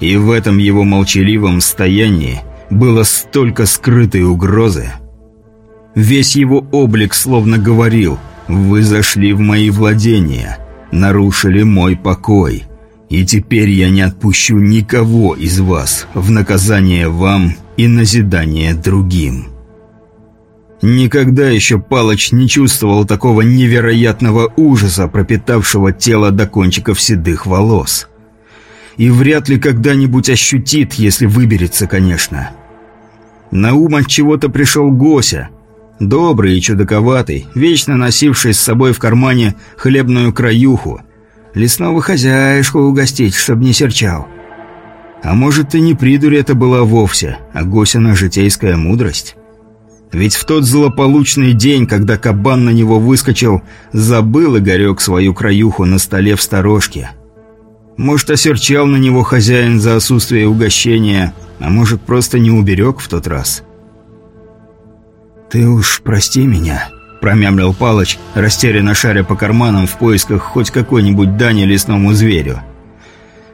[SPEAKER 1] И в этом его молчаливом стоянии было столько скрытой угрозы, Весь его облик словно говорил «Вы зашли в мои владения, нарушили мой покой, и теперь я не отпущу никого из вас в наказание вам и назидание другим». Никогда еще Палыч не чувствовал такого невероятного ужаса, пропитавшего тело до кончиков седых волос. И вряд ли когда-нибудь ощутит, если выберется, конечно. На ум от чего-то пришел Гося – Добрый и чудаковатый, вечно носивший с собой в кармане хлебную краюху. Лесного хозяюшку угостить, чтоб не серчал. А может, и не придурь это была вовсе, а Госина житейская мудрость? Ведь в тот злополучный день, когда кабан на него выскочил, забыл Игорек свою краюху на столе в сторожке. Может, осерчал на него хозяин за отсутствие угощения, а может, просто не уберег в тот раз. — «Ты уж прости меня», — промямлил Палыч, растерянно шаря по карманам в поисках хоть какой-нибудь дани лесному зверю.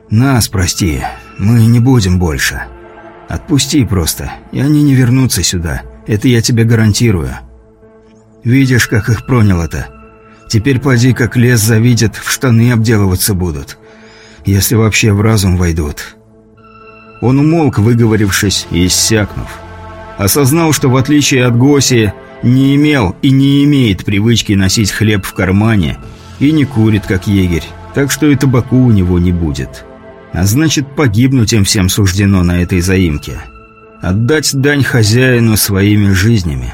[SPEAKER 1] «Нас прости, мы не будем больше. Отпусти просто, и они не вернутся сюда, это я тебе гарантирую. Видишь, как их проняло-то? Теперь поди, как лес завидят, в штаны обделываться будут, если вообще в разум войдут». Он умолк, выговорившись и иссякнув осознал, что в отличие от Госи, не имел и не имеет привычки носить хлеб в кармане и не курит, как егерь, так что и табаку у него не будет. А значит, погибнуть им всем суждено на этой заимке. Отдать дань хозяину своими жизнями.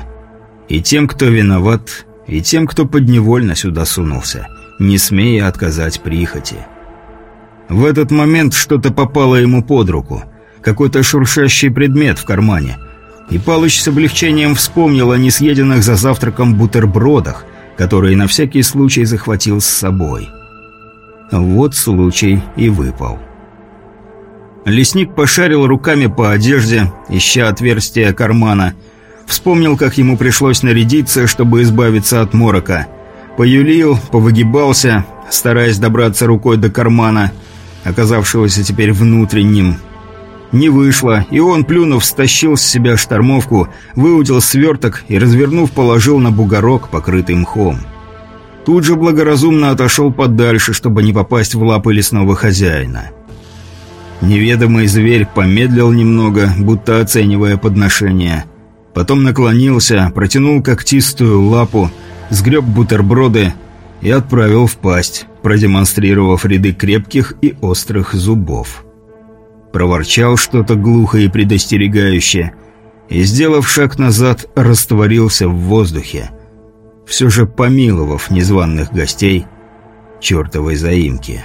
[SPEAKER 1] И тем, кто виноват, и тем, кто подневольно сюда сунулся, не смея отказать прихоти. В этот момент что-то попало ему под руку. Какой-то шуршащий предмет в кармане – и Палыч с облегчением вспомнил о несъеденных за завтраком бутербродах, которые на всякий случай захватил с собой. Вот случай и выпал. Лесник пошарил руками по одежде, ища отверстия кармана. Вспомнил, как ему пришлось нарядиться, чтобы избавиться от морока. Поюлил, повыгибался, стараясь добраться рукой до кармана, оказавшегося теперь внутренним, не вышло, и он, плюнув, стащил с себя штормовку, выудил сверток и, развернув, положил на бугорок, покрытый мхом. Тут же благоразумно отошел подальше, чтобы не попасть в лапы лесного хозяина. Неведомый зверь помедлил немного, будто оценивая подношение. Потом наклонился, протянул когтистую лапу, сгреб бутерброды и отправил в пасть, продемонстрировав ряды крепких и острых зубов проворчал что-то глухо и предостерегающе, и, сделав шаг назад, растворился в воздухе, все же помиловав незваных гостей чертовой заимки.